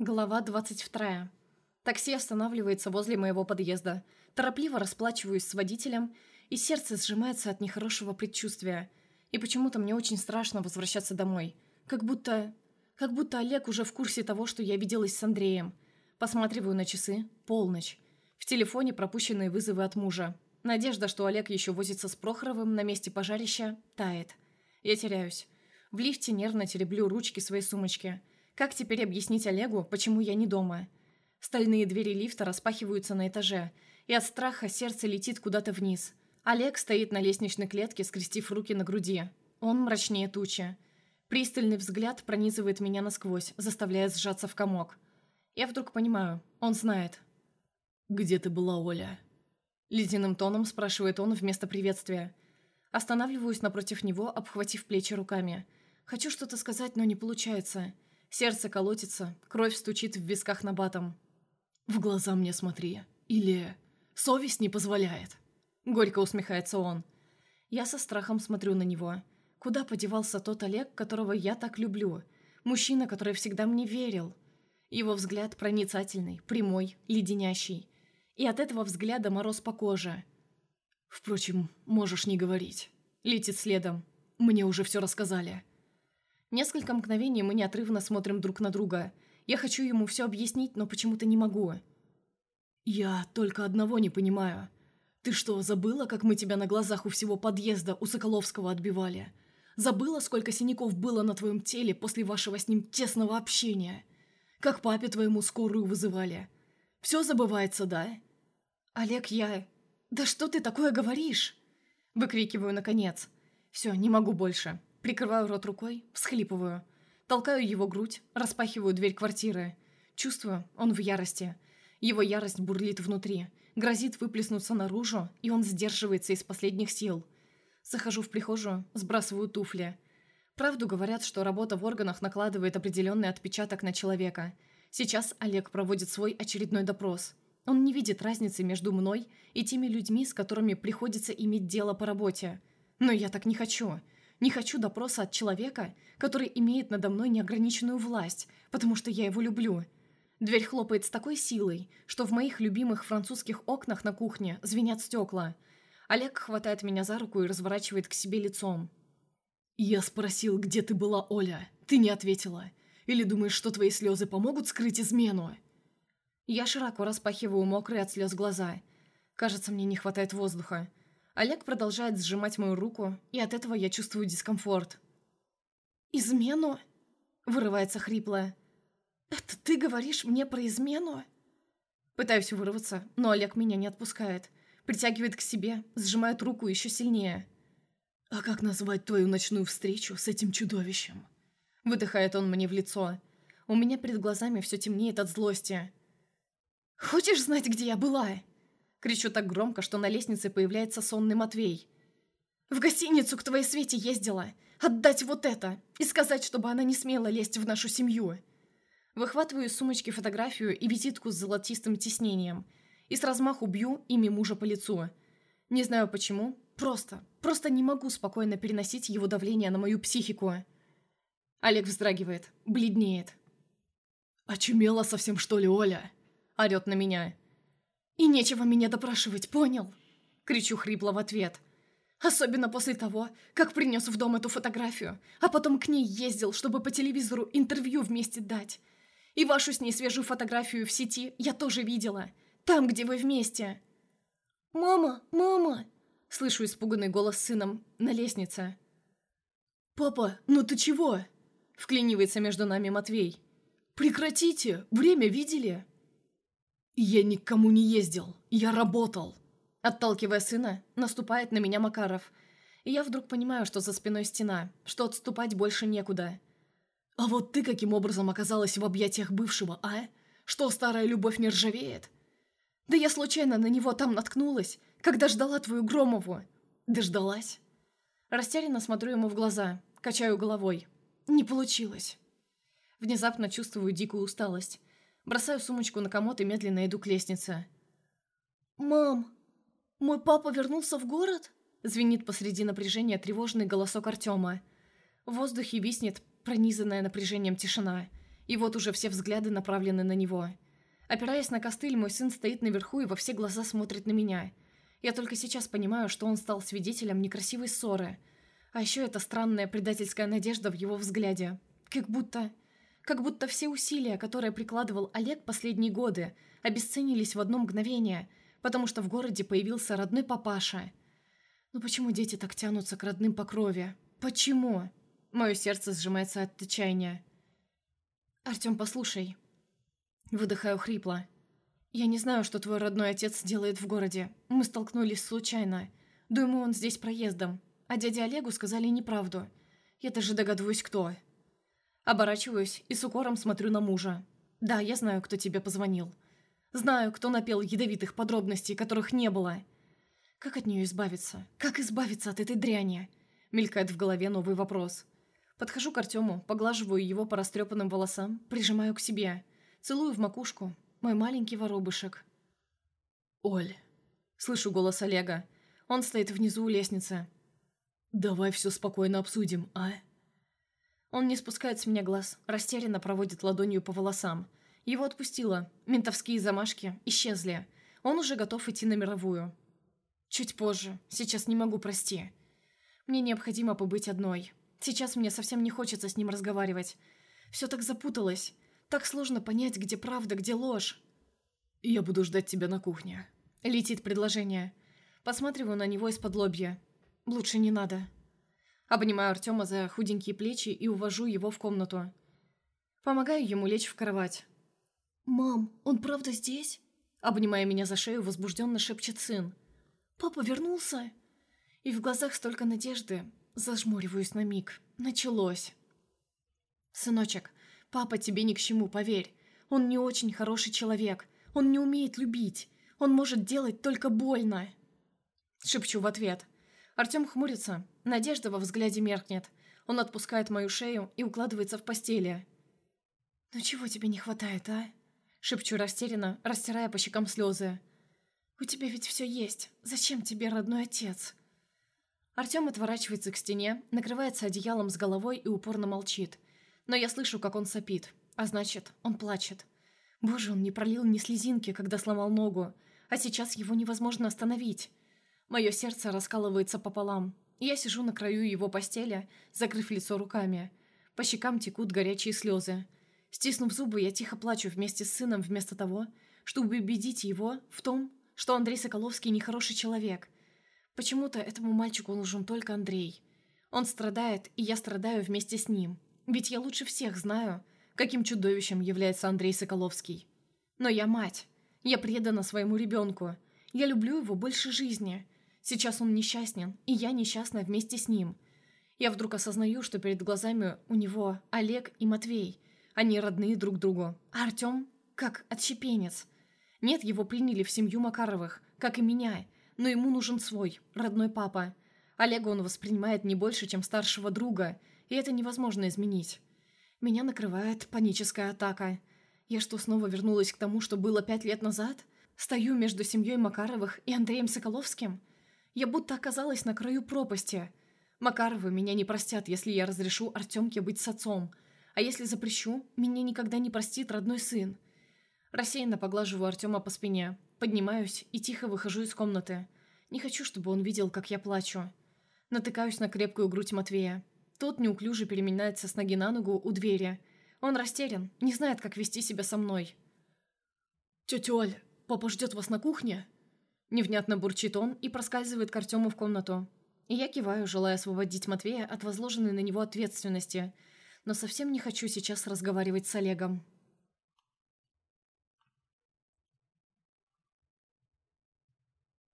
Глава 22. Такси останавливается возле моего подъезда. Торопливо расплачиваюсь с водителем, и сердце сжимается от нехорошего предчувствия. И почему-то мне очень страшно возвращаться домой. Как будто... Как будто Олег уже в курсе того, что я виделась с Андреем. Посматриваю на часы. Полночь. В телефоне пропущенные вызовы от мужа. Надежда, что Олег еще возится с Прохоровым на месте пожарища, тает. Я теряюсь. В лифте нервно тереблю ручки своей сумочки – как теперь объяснить Олегу, почему я не дома? Стальные двери лифта распахиваются на этаже, и от страха сердце летит куда-то вниз. Олег стоит на лестничной клетке, скрестив руки на груди. Он мрачнее тучи. Пристальный взгляд пронизывает меня насквозь, заставляя сжаться в комок. Я вдруг понимаю, он знает. «Где ты была, Оля?» Ледяным тоном спрашивает он вместо приветствия. Останавливаюсь напротив него, обхватив плечи руками. Хочу что-то сказать, но не получается. Сердце колотится, кровь стучит в висках на батом. «В глаза мне смотри. Или совесть не позволяет?» Горько усмехается он. Я со страхом смотрю на него. Куда подевался тот Олег, которого я так люблю? Мужчина, который всегда мне верил. Его взгляд проницательный, прямой, леденящий. И от этого взгляда мороз по коже. «Впрочем, можешь не говорить». Летит следом. «Мне уже все рассказали». Несколько мгновений мы неотрывно смотрим друг на друга. Я хочу ему все объяснить, но почему-то не могу. «Я только одного не понимаю. Ты что, забыла, как мы тебя на глазах у всего подъезда у Соколовского отбивали? Забыла, сколько синяков было на твоем теле после вашего с ним тесного общения? Как папе твоему скорую вызывали? Все забывается, да?» «Олег, я... Да что ты такое говоришь?» Выкрикиваю наконец. «Все, не могу больше. Прикрываю рот рукой, всхлипываю. Толкаю его грудь, распахиваю дверь квартиры. Чувствую, он в ярости. Его ярость бурлит внутри, грозит выплеснуться наружу, и он сдерживается из последних сил. Захожу в прихожую, сбрасываю туфли. Правду говорят, что работа в органах накладывает определенный отпечаток на человека. Сейчас Олег проводит свой очередной допрос. Он не видит разницы между мной и теми людьми, с которыми приходится иметь дело по работе. Но я так не хочу. Не хочу допроса от человека, который имеет надо мной неограниченную власть, потому что я его люблю. Дверь хлопает с такой силой, что в моих любимых французских окнах на кухне звенят стекла. Олег хватает меня за руку и разворачивает к себе лицом. «Я спросил, где ты была, Оля. Ты не ответила. Или думаешь, что твои слезы помогут скрыть измену?» Я широко распахиваю мокрые от слез глаза. Кажется, мне не хватает воздуха. Олег продолжает сжимать мою руку, и от этого я чувствую дискомфорт. «Измену?» – вырывается хрипло. «Это ты говоришь мне про измену?» Пытаюсь вырваться, но Олег меня не отпускает. Притягивает к себе, сжимает руку еще сильнее. «А как назвать твою ночную встречу с этим чудовищем?» Выдыхает он мне в лицо. У меня перед глазами все темнеет от злости. «Хочешь знать, где я была?» Кричу так громко, что на лестнице появляется сонный Матвей. «В гостиницу к твоей Свете ездила. Отдать вот это. И сказать, чтобы она не смела лезть в нашу семью». Выхватываю из сумочки фотографию и визитку с золотистым тиснением. И с размаху бью ими мужа по лицу. Не знаю почему. Просто, просто не могу спокойно переносить его давление на мою психику. Олег вздрагивает, бледнеет. «Очумела совсем, что ли, Оля?» Орет на меня. «И нечего меня допрашивать, понял?» Кричу хрипло в ответ. Особенно после того, как принес в дом эту фотографию, а потом к ней ездил, чтобы по телевизору интервью вместе дать. И вашу с ней свежую фотографию в сети я тоже видела. Там, где вы вместе. «Мама! Мама!» Слышу испуганный голос сыном на лестнице. «Папа, ну ты чего?» Вклинивается между нами Матвей. «Прекратите! Время видели?» «Я никому не ездил. Я работал». Отталкивая сына, наступает на меня Макаров. И я вдруг понимаю, что за спиной стена, что отступать больше некуда. «А вот ты каким образом оказалась в объятиях бывшего, а? Что, старая любовь не ржавеет?» «Да я случайно на него там наткнулась, когда ждала твою Громову». «Дождалась?» Растерянно смотрю ему в глаза, качаю головой. «Не получилось». Внезапно чувствую дикую усталость. Бросаю сумочку на комод и медленно иду к лестнице. «Мам, мой папа вернулся в город?» Звенит посреди напряжения тревожный голосок Артема. В воздухе виснет пронизанная напряжением тишина. И вот уже все взгляды направлены на него. Опираясь на костыль, мой сын стоит наверху и во все глаза смотрит на меня. Я только сейчас понимаю, что он стал свидетелем некрасивой ссоры. А еще эта странная предательская надежда в его взгляде. Как будто... Как будто все усилия, которые прикладывал Олег последние годы, обесценились в одно мгновение, потому что в городе появился родной папаша. Ну почему дети так тянутся к родным по крови? Почему? Мое сердце сжимается от отчаяния. «Артем, послушай». Выдыхаю хрипло. «Я не знаю, что твой родной отец делает в городе. Мы столкнулись случайно. Думаю, он здесь проездом. А дяде Олегу сказали неправду. Я даже догадываюсь, кто». Оборачиваюсь и с укором смотрю на мужа. «Да, я знаю, кто тебе позвонил. Знаю, кто напел ядовитых подробностей, которых не было. Как от нее избавиться? Как избавиться от этой дряни?» Мелькает в голове новый вопрос. Подхожу к Артему, поглаживаю его по растрепанным волосам, прижимаю к себе. Целую в макушку. Мой маленький воробышек. «Оль!» Слышу голос Олега. Он стоит внизу у лестницы. «Давай все спокойно обсудим, а?» Он не спускает с меня глаз, растерянно проводит ладонью по волосам. Его отпустило. Ментовские замашки исчезли. Он уже готов идти на мировую. Чуть позже. Сейчас не могу, прости. Мне необходимо побыть одной. Сейчас мне совсем не хочется с ним разговаривать. Все так запуталось. Так сложно понять, где правда, где ложь. «Я буду ждать тебя на кухне». Летит предложение. Посматриваю на него из-под лобья. Лучше не надо. Обнимаю Артема за худенькие плечи и увожу его в комнату. Помогаю ему лечь в кровать. «Мам, он правда здесь?» Обнимая меня за шею, возбужденно шепчет сын. «Папа вернулся?» И в глазах столько надежды. Зажмуриваюсь на миг. Началось. «Сыночек, папа тебе ни к чему, поверь. Он не очень хороший человек. Он не умеет любить. Он может делать только больно». Шепчу в ответ. Артем хмурится. Надежда во взгляде меркнет. Он отпускает мою шею и укладывается в постели. «Ну чего тебе не хватает, а?» Шепчу растерянно, растирая по щекам слезы. «У тебя ведь все есть. Зачем тебе родной отец?» Артем отворачивается к стене, накрывается одеялом с головой и упорно молчит. Но я слышу, как он сопит. А значит, он плачет. Боже, он не пролил ни слезинки, когда сломал ногу. А сейчас его невозможно остановить. Мое сердце раскалывается пополам. Я сижу на краю его постели, закрыв лицо руками. По щекам текут горячие слезы. Стиснув зубы, я тихо плачу вместе с сыном вместо того, чтобы убедить его в том, что Андрей Соколовский нехороший человек – Почему-то этому мальчику нужен только Андрей. Он страдает, и я страдаю вместе с ним. Ведь я лучше всех знаю, каким чудовищем является Андрей Соколовский. Но я мать. Я предана своему ребенку. Я люблю его больше жизни. Сейчас он несчастен, и я несчастна вместе с ним. Я вдруг осознаю, что перед глазами у него Олег и Матвей. Они родные друг другу. А Артем как отщепенец. Нет, его приняли в семью Макаровых, как и меня – но ему нужен свой, родной папа. Олега он воспринимает не больше, чем старшего друга, и это невозможно изменить. Меня накрывает паническая атака. Я что, снова вернулась к тому, что было пять лет назад? Стою между семьей Макаровых и Андреем Соколовским? Я будто оказалась на краю пропасти. Макаровы меня не простят, если я разрешу Артемке быть с отцом. А если запрещу, меня никогда не простит родной сын. Рассеянно поглаживаю Артема по спине. Поднимаюсь и тихо выхожу из комнаты. Не хочу, чтобы он видел, как я плачу. Натыкаюсь на крепкую грудь Матвея. Тот неуклюже переминается с ноги на ногу у двери. Он растерян, не знает, как вести себя со мной. «Тетя Оль, папа ждет вас на кухне?» Невнятно бурчит он и проскальзывает к Артему в комнату. И я киваю, желая освободить Матвея от возложенной на него ответственности, но совсем не хочу сейчас разговаривать с Олегом.